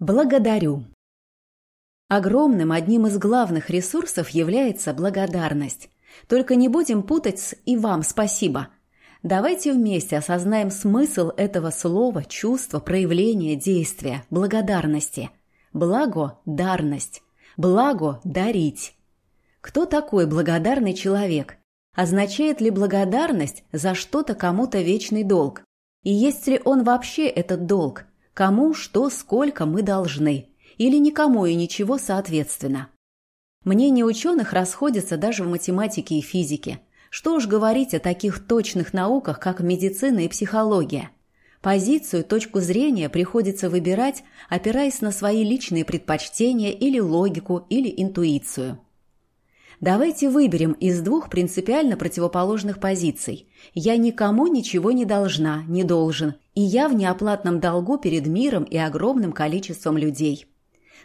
Благодарю. Огромным одним из главных ресурсов является благодарность. Только не будем путать с «и вам спасибо». Давайте вместе осознаем смысл этого слова, чувства, проявления, действия, благодарности. Благо – дарность. Благо – дарить. Кто такой благодарный человек? Означает ли благодарность за что-то кому-то вечный долг? И есть ли он вообще этот долг? Кому, что, сколько мы должны? Или никому и ничего соответственно? Мнения ученых расходятся даже в математике и физике. Что уж говорить о таких точных науках, как медицина и психология. Позицию, точку зрения приходится выбирать, опираясь на свои личные предпочтения или логику, или интуицию. Давайте выберем из двух принципиально противоположных позиций. Я никому ничего не должна, не должен, и я в неоплатном долгу перед миром и огромным количеством людей.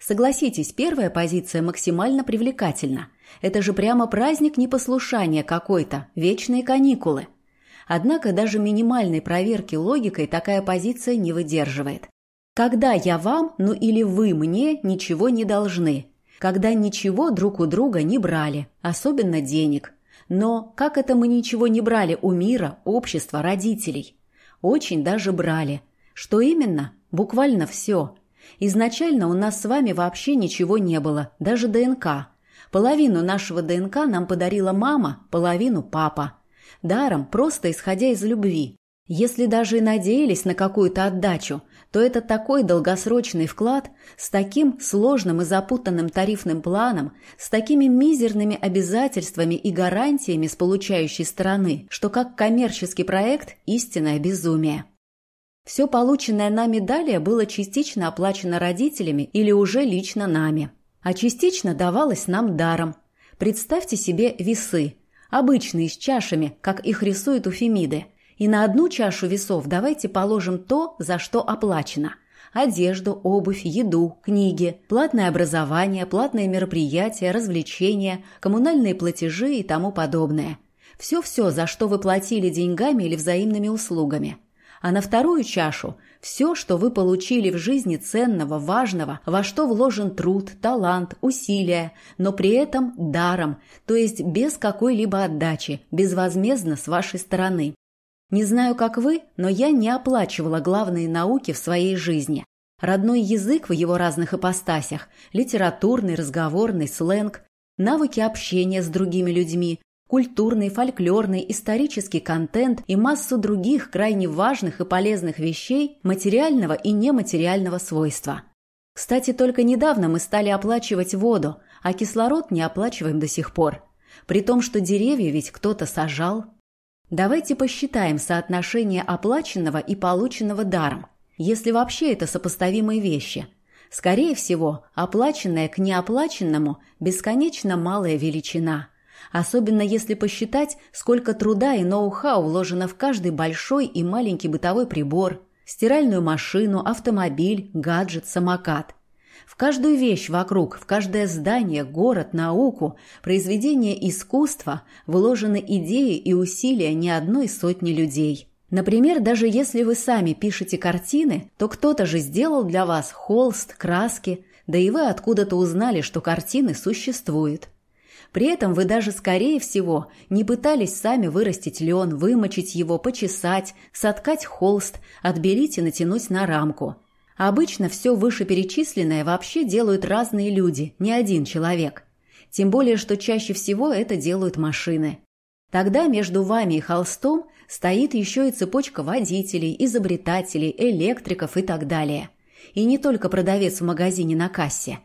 Согласитесь, первая позиция максимально привлекательна. Это же прямо праздник непослушания какой-то, вечные каникулы. Однако даже минимальной проверки логикой такая позиция не выдерживает. Когда я вам, ну или вы мне ничего не должны. Когда ничего друг у друга не брали, особенно денег. Но как это мы ничего не брали у мира, общества, родителей? Очень даже брали. Что именно? Буквально все. Изначально у нас с вами вообще ничего не было, даже ДНК. Половину нашего ДНК нам подарила мама, половину папа. Даром, просто исходя из любви. Если даже и надеялись на какую-то отдачу, то это такой долгосрочный вклад с таким сложным и запутанным тарифным планом, с такими мизерными обязательствами и гарантиями с получающей стороны, что как коммерческий проект – истинное безумие. Все полученное нами далее было частично оплачено родителями или уже лично нами, а частично давалось нам даром. Представьте себе весы, обычные с чашами, как их рисуют у Фемиды – и на одну чашу весов давайте положим то, за что оплачено. Одежду, обувь, еду, книги, платное образование, платные мероприятия, развлечения, коммунальные платежи и тому подобное. Все-все, за что вы платили деньгами или взаимными услугами. А на вторую чашу – все, что вы получили в жизни ценного, важного, во что вложен труд, талант, усилия, но при этом даром, то есть без какой-либо отдачи, безвозмездно с вашей стороны. Не знаю, как вы, но я не оплачивала главные науки в своей жизни. Родной язык в его разных ипостасях, литературный, разговорный, сленг, навыки общения с другими людьми, культурный, фольклорный, исторический контент и массу других крайне важных и полезных вещей материального и нематериального свойства. Кстати, только недавно мы стали оплачивать воду, а кислород не оплачиваем до сих пор. При том, что деревья ведь кто-то сажал, Давайте посчитаем соотношение оплаченного и полученного даром, если вообще это сопоставимые вещи. Скорее всего, оплаченное к неоплаченному бесконечно малая величина. Особенно если посчитать, сколько труда и ноу-хау вложено в каждый большой и маленький бытовой прибор, стиральную машину, автомобиль, гаджет, самокат. В каждую вещь вокруг, в каждое здание, город, науку, произведение искусства вложены идеи и усилия не одной сотни людей. Например, даже если вы сами пишете картины, то кто-то же сделал для вас холст, краски, да и вы откуда-то узнали, что картины существуют. При этом вы даже, скорее всего, не пытались сами вырастить лен, вымочить его, почесать, соткать холст, отбелить и натянуть на рамку – Обычно все вышеперечисленное вообще делают разные люди, не один человек. Тем более, что чаще всего это делают машины. Тогда между вами и холстом стоит еще и цепочка водителей, изобретателей, электриков и так далее. И не только продавец в магазине на кассе.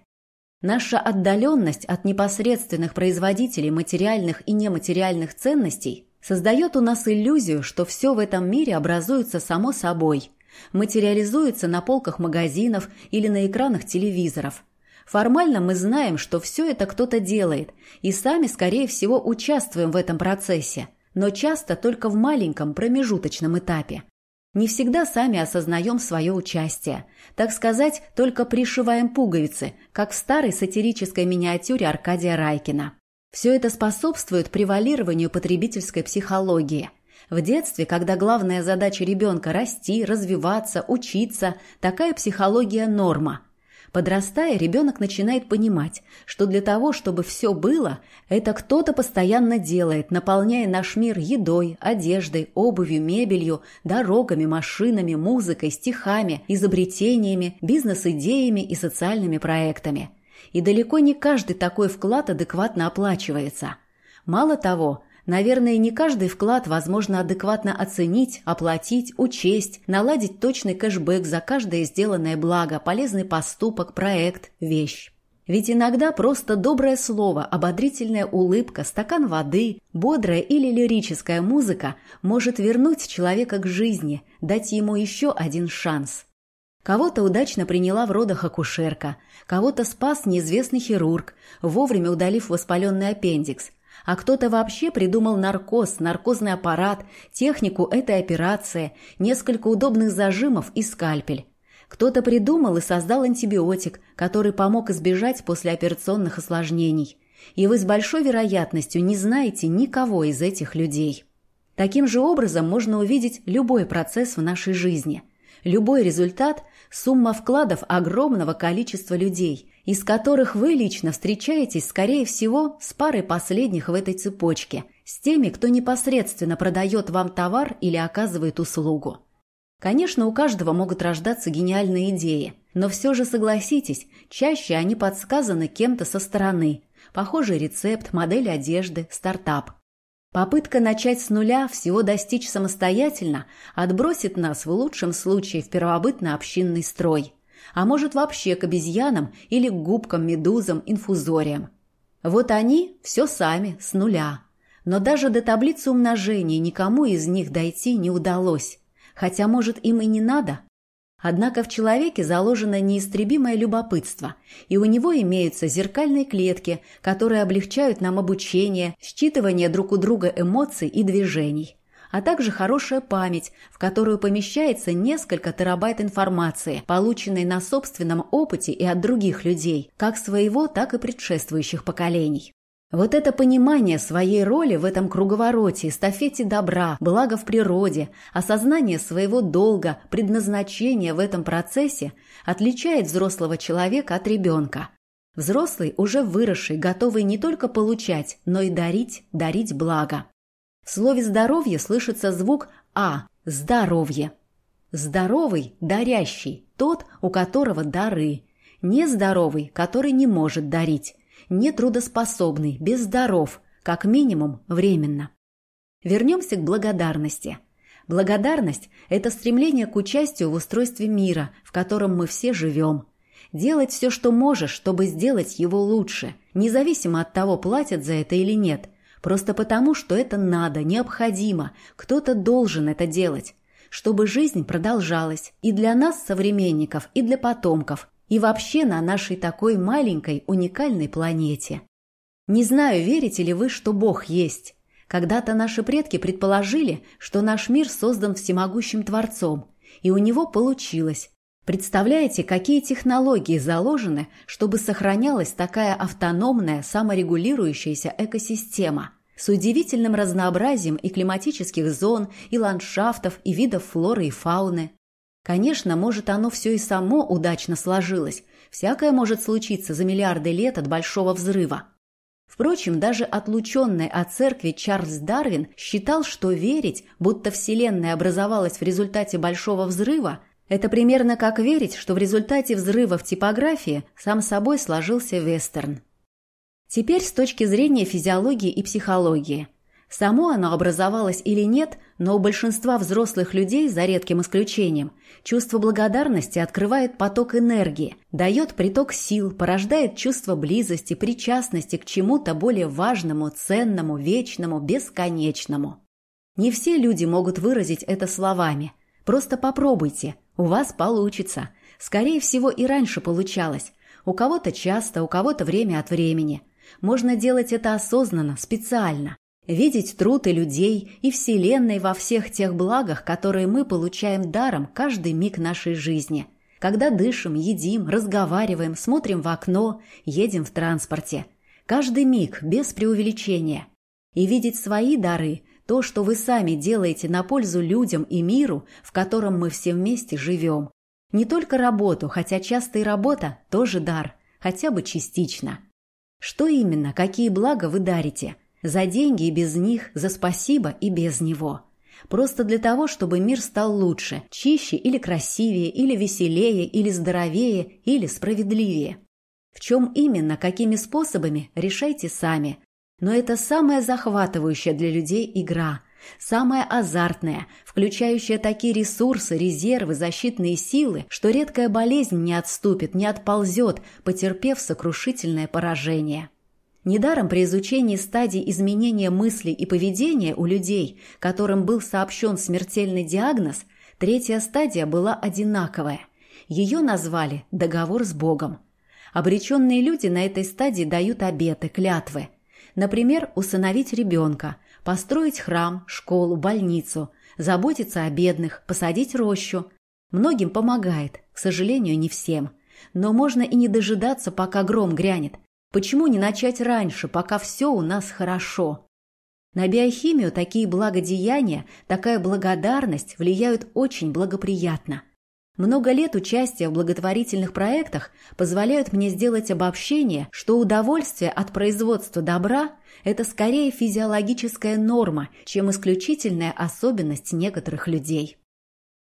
Наша отдаленность от непосредственных производителей материальных и нематериальных ценностей создает у нас иллюзию, что все в этом мире образуется само собой – материализуется на полках магазинов или на экранах телевизоров. Формально мы знаем, что все это кто-то делает, и сами, скорее всего, участвуем в этом процессе, но часто только в маленьком промежуточном этапе. Не всегда сами осознаем свое участие. Так сказать, только пришиваем пуговицы, как в старой сатирической миниатюре Аркадия Райкина. Все это способствует превалированию потребительской психологии – в детстве, когда главная задача ребенка – расти, развиваться, учиться, такая психология – норма. Подрастая, ребенок начинает понимать, что для того, чтобы все было, это кто-то постоянно делает, наполняя наш мир едой, одеждой, обувью, мебелью, дорогами, машинами, музыкой, стихами, изобретениями, бизнес-идеями и социальными проектами. И далеко не каждый такой вклад адекватно оплачивается. Мало того, Наверное, не каждый вклад возможно адекватно оценить, оплатить, учесть, наладить точный кэшбэк за каждое сделанное благо, полезный поступок, проект, вещь. Ведь иногда просто доброе слово, ободрительная улыбка, стакан воды, бодрая или лирическая музыка может вернуть человека к жизни, дать ему еще один шанс. Кого-то удачно приняла в родах акушерка, кого-то спас неизвестный хирург, вовремя удалив воспаленный аппендикс, а кто-то вообще придумал наркоз, наркозный аппарат, технику этой операции, несколько удобных зажимов и скальпель. Кто-то придумал и создал антибиотик, который помог избежать послеоперационных осложнений. И вы с большой вероятностью не знаете никого из этих людей. Таким же образом можно увидеть любой процесс в нашей жизни. Любой результат – сумма вкладов огромного количества людей, из которых вы лично встречаетесь, скорее всего, с парой последних в этой цепочке, с теми, кто непосредственно продает вам товар или оказывает услугу. Конечно, у каждого могут рождаться гениальные идеи, но все же согласитесь, чаще они подсказаны кем-то со стороны. Похожий рецепт, модель одежды, стартап. Попытка начать с нуля, всего достичь самостоятельно, отбросит нас в лучшем случае в первобытно-общинный строй – а может вообще к обезьянам или к губкам, медузам, инфузориям. Вот они все сами, с нуля. Но даже до таблицы умножения никому из них дойти не удалось, хотя, может, им и не надо. Однако в человеке заложено неистребимое любопытство, и у него имеются зеркальные клетки, которые облегчают нам обучение, считывание друг у друга эмоций и движений а также хорошая память, в которую помещается несколько терабайт информации, полученной на собственном опыте и от других людей, как своего, так и предшествующих поколений. Вот это понимание своей роли в этом круговороте, эстафете добра, блага в природе, осознание своего долга, предназначения в этом процессе отличает взрослого человека от ребенка. Взрослый, уже выросший, готовый не только получать, но и дарить, дарить благо. В слове «здоровье» слышится звук «а» – «здоровье». Здоровый – дарящий, тот, у которого дары. Нездоровый, который не может дарить. Нетрудоспособный, безздоров, как минимум временно. Вернемся к благодарности. Благодарность – это стремление к участию в устройстве мира, в котором мы все живем. Делать все, что можешь, чтобы сделать его лучше, независимо от того, платят за это или нет – Просто потому, что это надо, необходимо, кто-то должен это делать, чтобы жизнь продолжалась и для нас, современников, и для потомков, и вообще на нашей такой маленькой уникальной планете. Не знаю, верите ли вы, что Бог есть. Когда-то наши предки предположили, что наш мир создан всемогущим Творцом, и у него получилось. Представляете, какие технологии заложены, чтобы сохранялась такая автономная, саморегулирующаяся экосистема с удивительным разнообразием и климатических зон, и ландшафтов, и видов флоры и фауны? Конечно, может, оно все и само удачно сложилось. Всякое может случиться за миллиарды лет от Большого взрыва. Впрочем, даже отлученный от церкви Чарльз Дарвин считал, что верить, будто Вселенная образовалась в результате Большого взрыва – это примерно как верить, что в результате взрыва в типографии сам собой сложился вестерн. Теперь с точки зрения физиологии и психологии. Само оно образовалось или нет, но у большинства взрослых людей, за редким исключением, чувство благодарности открывает поток энергии, дает приток сил, порождает чувство близости, причастности к чему-то более важному, ценному, вечному, бесконечному. Не все люди могут выразить это словами. Просто попробуйте, у вас получится. Скорее всего, и раньше получалось. У кого-то часто, у кого-то время от времени. Можно делать это осознанно, специально. Видеть труд и людей, и Вселенной во всех тех благах, которые мы получаем даром каждый миг нашей жизни. Когда дышим, едим, разговариваем, смотрим в окно, едем в транспорте. Каждый миг, без преувеличения. И видеть свои дары, то, что вы сами делаете на пользу людям и миру, в котором мы все вместе живем. Не только работу, хотя часто и работа тоже дар, хотя бы частично. Что именно, какие блага вы дарите? За деньги и без них, за спасибо и без него. Просто для того, чтобы мир стал лучше, чище или красивее, или веселее, или здоровее, или справедливее. В чем именно, какими способами, решайте сами. Но это самая захватывающая для людей игра, самая азартная, включающая такие ресурсы, резервы, защитные силы, что редкая болезнь не отступит, не отползет, потерпев сокрушительное поражение. Недаром при изучении стадий изменения мыслей и поведения у людей, которым был сообщен смертельный диагноз, третья стадия была одинаковая. Ее назвали «договор с Богом». Обреченные люди на этой стадии дают обеты, клятвы. Например, усыновить ребенка, построить храм, школу, больницу, заботиться о бедных, посадить рощу. Многим помогает, к сожалению, не всем. Но можно и не дожидаться, пока гром грянет, Почему не начать раньше, пока все у нас хорошо? На биохимию такие благодеяния, такая благодарность влияют очень благоприятно. Много лет участия в благотворительных проектах позволяют мне сделать обобщение, что удовольствие от производства добра – это скорее физиологическая норма, чем исключительная особенность некоторых людей.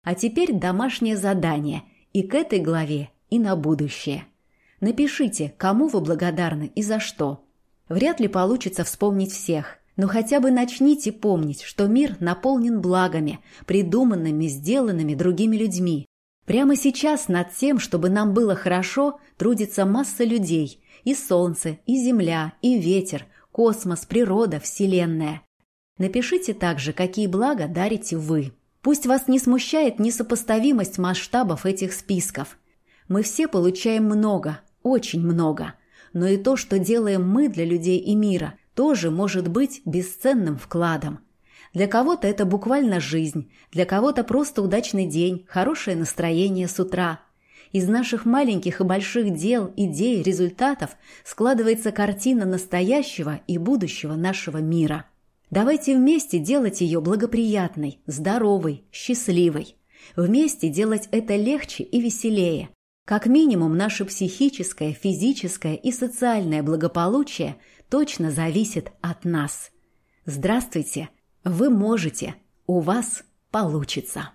А теперь домашнее задание и к этой главе, и на будущее. Напишите, кому вы благодарны и за что. Вряд ли получится вспомнить всех, но хотя бы начните помнить, что мир наполнен благами, придуманными, сделанными другими людьми. Прямо сейчас над тем, чтобы нам было хорошо, трудится масса людей. И солнце, и земля, и ветер, космос, природа, вселенная. Напишите также, какие блага дарите вы. Пусть вас не смущает несопоставимость масштабов этих списков. Мы все получаем много, очень много. Но и то, что делаем мы для людей и мира, тоже может быть бесценным вкладом. Для кого-то это буквально жизнь, для кого-то просто удачный день, хорошее настроение с утра. Из наших маленьких и больших дел, идей, результатов складывается картина настоящего и будущего нашего мира. Давайте вместе делать ее благоприятной, здоровой, счастливой. Вместе делать это легче и веселее. Как минимум, наше психическое, физическое и социальное благополучие точно зависит от нас. Здравствуйте! Вы можете! У вас получится!